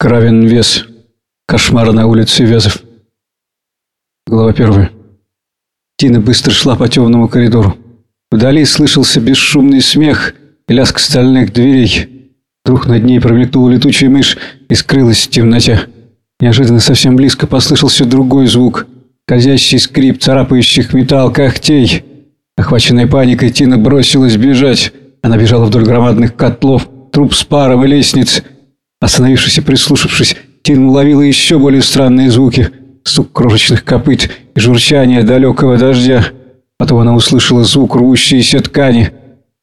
Кравин вес. Кошмар на улице Вязов. Глава первая. Тина быстро шла по темному коридору. Вдали слышался бесшумный смех и лязг стальных дверей. Вдруг над ней промелькнула летучая мышь и скрылась в темноте. Неожиданно совсем близко послышался другой звук. Скользящий скрип царапающих металл когтей. Охваченная паникой, Тина бросилась бежать. Она бежала вдоль громадных котлов, труб с паром и лестниц. Остановившись и прислушавшись, Тина уловила еще более странные звуки. Стук крошечных копыт и журчание далекого дождя. Потом она услышала звук рвущейся ткани.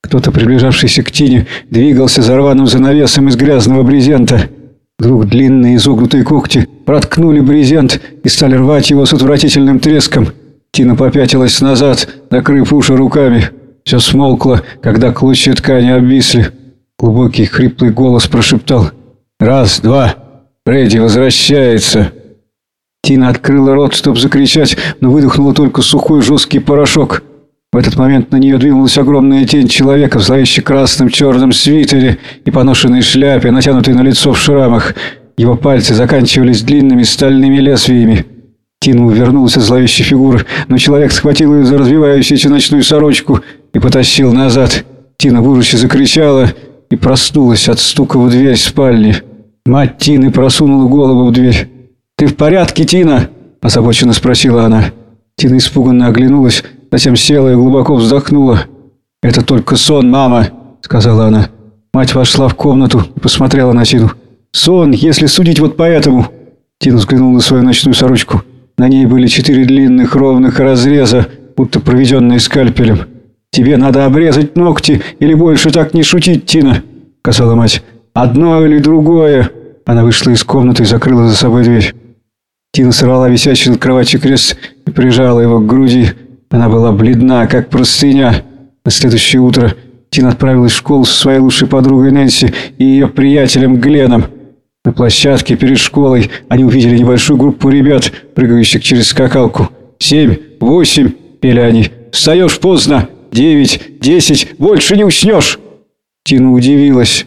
Кто-то, приближавшийся к Тине, двигался за рваным занавесом из грязного брезента. Вдруг длинные изогнутые когти проткнули брезент и стали рвать его с отвратительным треском. Тина попятилась назад, накрыв уши руками. Все смолкло, когда клочья ткани обвисли. Глубокий хриплый голос прошептал «Раз, два, Фредди возвращается!» Тина открыла рот, чтобы закричать, но выдохнула только сухой жесткий порошок. В этот момент на нее двинулась огромная тень человека в зловеще красном черном свитере и поношенной шляпе, натянутой на лицо в шрамах. Его пальцы заканчивались длинными стальными лезвиями. Тина увернулась от зловещей фигуры, но человек схватил ее за развивающуюся ночную сорочку и потащил назад. Тина в ужасе закричала и проснулась от стука в дверь спальни. Мать Тины просунула голову в дверь. «Ты в порядке, Тина?» – озабоченно спросила она. Тина испуганно оглянулась, затем села и глубоко вздохнула. «Это только сон, мама», – сказала она. Мать вошла в комнату и посмотрела на Тину. «Сон, если судить вот поэтому». Тина взглянула на свою ночную сорочку. На ней были четыре длинных ровных разреза, будто проведенные скальпелем. «Тебе надо обрезать ногти, или больше так не шутить, Тина», — сказала мать. «Одно или другое». Она вышла из комнаты и закрыла за собой дверь. Тина сорвала висящий над кроватью крест и прижала его к груди. Она была бледна, как простыня. На следующее утро Тина отправилась в школу со своей лучшей подругой Нэнси и ее приятелем Гленом. На площадке перед школой они увидели небольшую группу ребят, прыгающих через скакалку. «Семь, восемь!» – пели они. «Встаешь поздно! Девять, десять! Больше не уснешь!» Тина удивилась.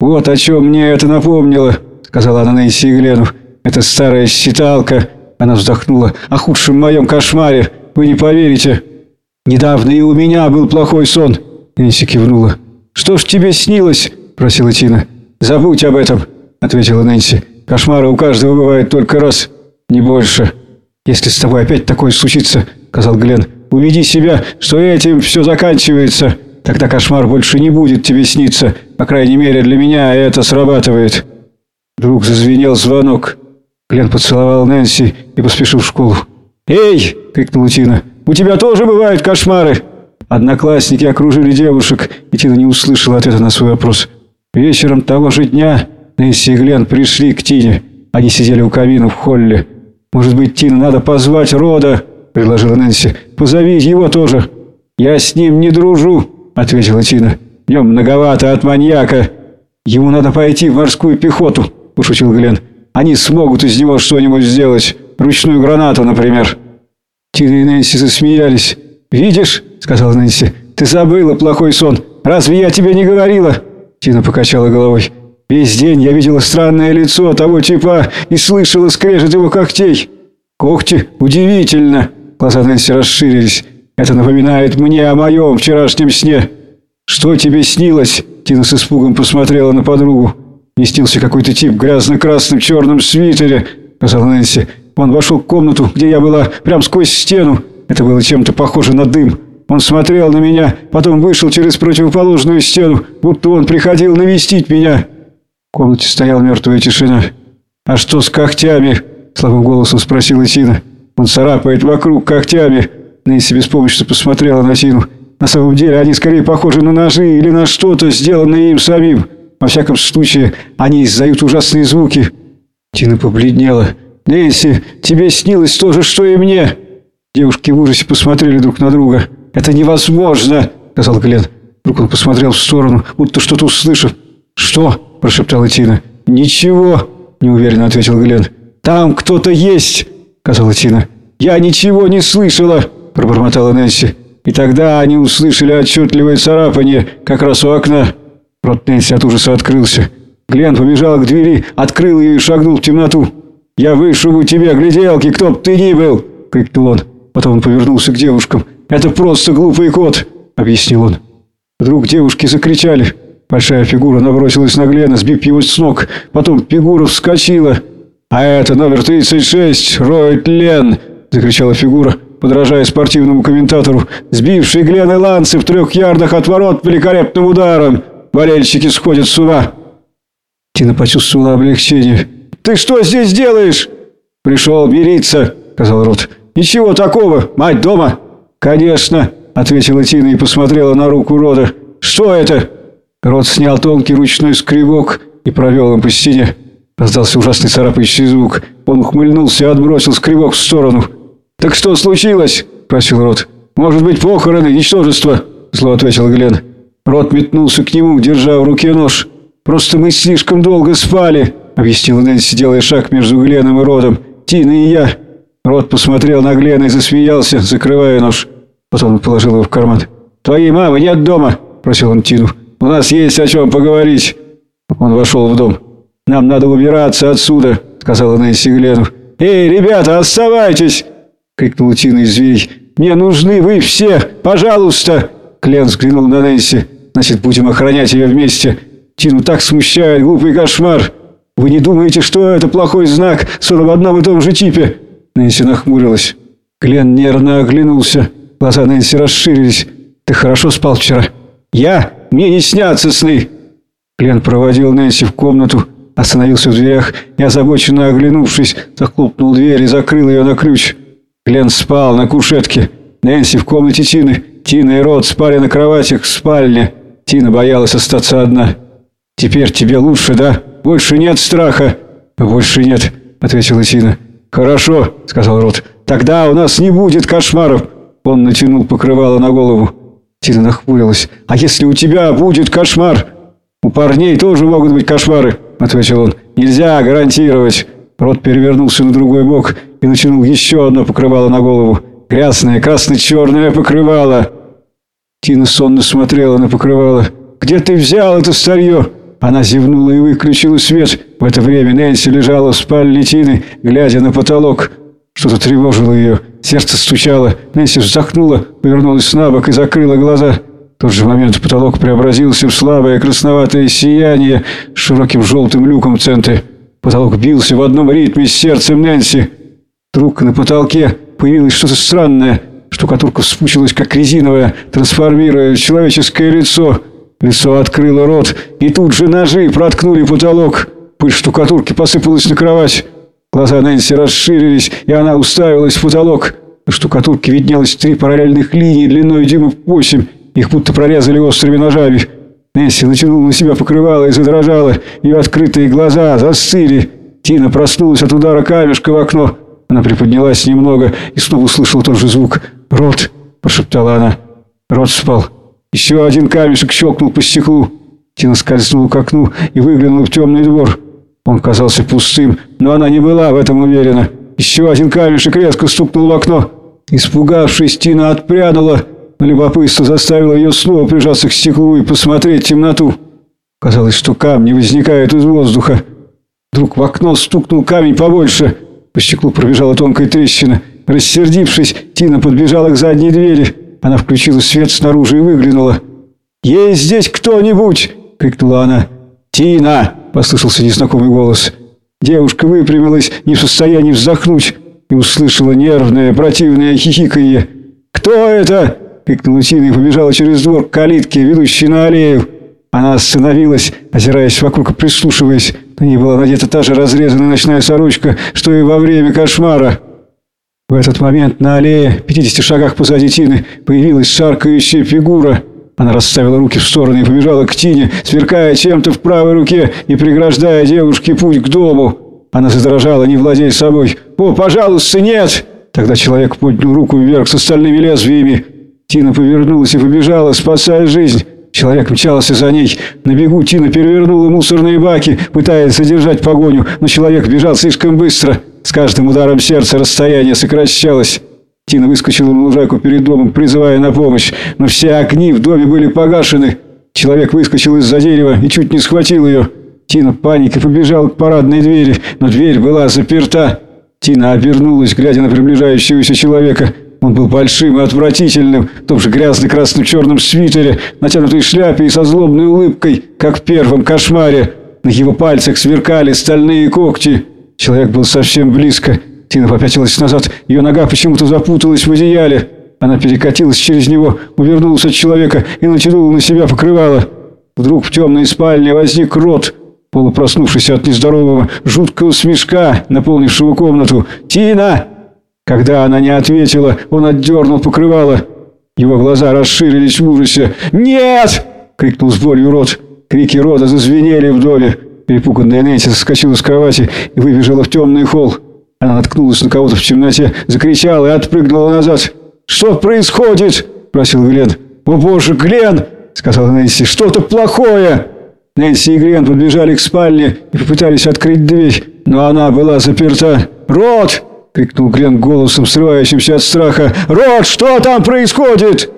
«Вот о чем мне это напомнило», – сказала она Нэнси и Глену. Это старая считалка. Она вздохнула. О худшем моем кошмаре. Вы не поверите. Недавно и у меня был плохой сон. Нэнси кивнула. Что ж тебе снилось? Просила Тина. Забудь об этом, ответила Нэнси. Кошмары у каждого бывают только раз, не больше. Если с тобой опять такое случится, сказал Глен, уведи себя, что этим все заканчивается. Тогда кошмар больше не будет тебе сниться. По крайней мере, для меня это срабатывает. Вдруг зазвенел звонок. Глен поцеловал Нэнси и поспешил в школу. «Эй!» – крикнула Тина. «У тебя тоже бывают кошмары?» Одноклассники окружили девушек, и Тина не услышала ответа на свой вопрос. Вечером того же дня Нэнси и Глен пришли к Тине. Они сидели у камина в холле. «Может быть, Тина, надо позвать Рода?» – предложила Нэнси. «Позови его тоже». «Я с ним не дружу», – ответила Тина. «В нем многовато от маньяка. Ему надо пойти в морскую пехоту», – пошутил Глен. Они смогут из него что-нибудь сделать. Ручную гранату, например». Тина и Нэнси засмеялись. «Видишь?» — сказала Нэнси. «Ты забыла плохой сон. Разве я тебе не говорила?» Тина покачала головой. «Весь день я видела странное лицо того типа и слышала скрежет его когтей. Когти? Удивительно!» Глаза Нэнси расширились. «Это напоминает мне о моем вчерашнем сне». «Что тебе снилось?» Тина с испугом посмотрела на подругу. «Не какой-то тип в грязно-красном черном свитере», — сказала Нэнси. «Он вошел в комнату, где я была, прямо сквозь стену. Это было чем-то похоже на дым. Он смотрел на меня, потом вышел через противоположную стену, будто он приходил навестить меня». В комнате стояла мертвая тишина. «А что с когтями?» — слабым голосом спросила Тина. «Он царапает вокруг когтями». Нэнси беспомощно посмотрела на Тину. «На самом деле они скорее похожи на ножи или на что-то, сделанное им самим». Во всяком случае, они издают ужасные звуки. Тина побледнела. «Нэнси, тебе снилось то же, что и мне!» Девушки в ужасе посмотрели друг на друга. «Это невозможно!» — сказал Глен. Вдруг он посмотрел в сторону, будто что-то услышав. «Что?» – прошептала Тина. «Ничего!» – неуверенно ответил Глен. «Там кто-то есть!» – сказала Тина. «Я ничего не слышала!» – пробормотала Нэнси. И тогда они услышали отчетливое царапание как раз у окна. Рот Нэнси от ужаса открылся. Глен побежал к двери, открыл ее и шагнул в темноту. «Я вышибу тебя, гляделки, кто б ты ни был!» — крикнул он. Потом он повернулся к девушкам. «Это просто глупый кот!» — объяснил он. Вдруг девушки закричали. Большая фигура набросилась на Глена, сбив его с ног. Потом фигура вскочила. «А это номер 36, Ройт Лен!» — закричала фигура, подражая спортивному комментатору. «Сбивший Глена Ланцы в трех ярдах от ворот великолепным ударом! Болельщики сходят с ума!» Тина почувствовала облегчение. «Ты что здесь делаешь?» «Пришел мириться», — сказал Рот. «Ничего такого. Мать дома?» «Конечно», — ответила Тина и посмотрела на руку Рода. «Что это?» Рот снял тонкий ручной скребок и провел им по стене. Раздался ужасный царапающий звук. Он ухмыльнулся и отбросил скребок в сторону. «Так что случилось?» – спросил Рот. «Может быть, похороны, ничтожество?» – зло ответил Глен. Рот метнулся к нему, держа в руке нож. «Просто мы слишком долго спали», – объяснил Нэнси, делая шаг между Гленом и Ротом. «Тина и я». Рот посмотрел на Глена и засмеялся, закрывая нож. Потом положил его в карман. «Твоей мамы нет дома?» – просил он Тину. У нас есть о чем поговорить». Он вошел в дом. «Нам надо убираться отсюда», — сказала Нэнси Глену. «Эй, ребята, оставайтесь!» — крикнул Тина из дверей. «Мне нужны вы все! Пожалуйста!» Клен взглянул на Нэнси. «Значит, будем охранять ее вместе. Тину так смущает глупый кошмар. Вы не думаете, что это плохой знак, сон в одном и том же типе?» Нэнси нахмурилась. Клен нервно оглянулся. Глаза Нэнси расширились. «Ты хорошо спал вчера?» «Я? Мне не снятся сны!» Клен проводил Нэнси в комнату, остановился в дверях и, озабоченно оглянувшись, захлопнул дверь и закрыл ее на ключ. Клен спал на кушетке. Нэнси в комнате Тины. Тина и Рот спали на кроватях в спальне. Тина боялась остаться одна. «Теперь тебе лучше, да? Больше нет страха?» «Больше нет», — ответила Тина. «Хорошо», — сказал Рот. «Тогда у нас не будет кошмаров». Он натянул покрывало на голову. Тина нахмурилась. «А если у тебя будет кошмар?» «У парней тоже могут быть кошмары», — ответил он. «Нельзя гарантировать». Рот перевернулся на другой бок и натянул еще одно покрывало на голову. Грязное, красно-черное покрывало. Тина сонно смотрела на покрывало. «Где ты взял это старье?» Она зевнула и выключила свет. В это время Нэнси лежала в спальне Тины, глядя на потолок. Что-то тревожило ее. Сердце стучало. Нэнси вздохнула, повернулась на бок и закрыла глаза. В тот же момент потолок преобразился в слабое красноватое сияние с широким желтым люком в центре. Потолок бился в одном ритме с сердцем Нэнси. Вдруг на потолке появилось что-то странное. Штукатурка вспучилась, как резиновая, трансформируя человеческое лицо. Лицо открыло рот, и тут же ножи проткнули потолок. Пыль штукатурки посыпалась на кровать. Глаза Нэнси расширились, и она уставилась в потолок. На штукатурке виднелось три параллельных линии длиной дюймов восемь. Их будто прорезали острыми ножами. Нэнси натянула на себя покрывало и задрожала. Ее открытые глаза застыли. Тина проснулась от удара камешка в окно. Она приподнялась немного и снова услышала тот же звук. «Рот!» – прошептала она. Рот спал. Еще один камешек щелкнул по стеклу. Тина скользнула к окну и выглянула в темный двор. Он казался пустым, но она не была в этом уверена. Еще один камешек резко стукнул в окно. Испугавшись, Тина отпрянула, любопытство заставило ее снова прижаться к стеклу и посмотреть в темноту. Казалось, что камни возникают из воздуха. Вдруг в окно стукнул камень побольше. По стеклу пробежала тонкая трещина. Рассердившись, Тина подбежала к задней двери. Она включила свет снаружи и выглянула. «Есть здесь кто-нибудь?» — крикнула она. «Тина!» – послышался незнакомый голос. Девушка выпрямилась, не в состоянии вздохнуть, и услышала нервное, противное хихиканье. «Кто это?» – крикнула Тина и побежала через двор к калитке, ведущей на аллею. Она остановилась, озираясь вокруг и прислушиваясь. На ней была надета та же разрезанная ночная сорочка, что и во время кошмара. В этот момент на аллее, в 50 шагах позади Тины, появилась шаркающая фигура – она расставила руки в стороны и побежала к Тине, сверкая чем-то в правой руке и преграждая девушке путь к дому. Она задрожала, не владея собой. «О, пожалуйста, нет!» Тогда человек поднял руку вверх с остальными лезвиями. Тина повернулась и побежала, спасая жизнь. Человек мчался за ней. На бегу Тина перевернула мусорные баки, пытаясь задержать погоню, но человек бежал слишком быстро. С каждым ударом сердца расстояние сокращалось. Тина выскочила на лужайку перед домом, призывая на помощь, но все огни в доме были погашены. Человек выскочил из-за дерева и чуть не схватил ее. Тина паникой побежала к парадной двери, но дверь была заперта. Тина обернулась, глядя на приближающегося человека. Он был большим и отвратительным, в том же грязно-красно-черном свитере, натянутой шляпе и со злобной улыбкой, как в первом кошмаре. На его пальцах сверкали стальные когти. Человек был совсем близко. Тина попятилась назад, ее нога почему-то запуталась в одеяле. Она перекатилась через него, увернулась от человека и натянула на себя покрывало. Вдруг в темной спальне возник рот, полупроснувшийся от нездорового, жуткого смешка, наполнившего комнату. «Тина!» Когда она не ответила, он отдернул покрывало. Его глаза расширились в ужасе. «Нет!» — крикнул с болью Рот. Крики Рода зазвенели в доме. Перепуганная Нэнси соскочила с кровати и выбежала в темный холл. Она наткнулась на кого-то в темноте, закричала и отпрыгнула назад. «Что происходит?» – просил Глен. «О боже, Глен!» – сказала Нэнси. «Что-то плохое!» Нэнси и Глен подбежали к спальне и попытались открыть дверь, но она была заперта. «Рот!» — крикнул Глен голосом, срывающимся от страха. «Рот, что там происходит?»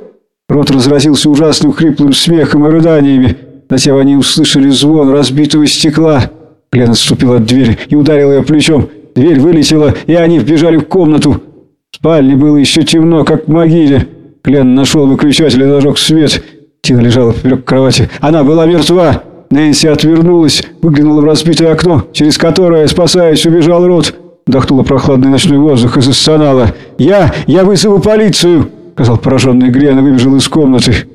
Рот разразился ужасным хриплым смехом и рыданиями. Затем они услышали звон разбитого стекла. Глен отступил от двери и ударил ее плечом. Дверь вылетела, и они вбежали в комнату. В спальне было еще темно, как в могиле. Глен нашел выключатель и зажег свет. Тина лежала поперек кровати. Она была мертва. Нэнси отвернулась, выглянула в разбитое окно, через которое, спасаясь, убежал Рот. Вдохнула прохладный ночной воздух и застонала. «Я... я вызову полицию!» — сказал пораженный Глен и выбежал из комнаты.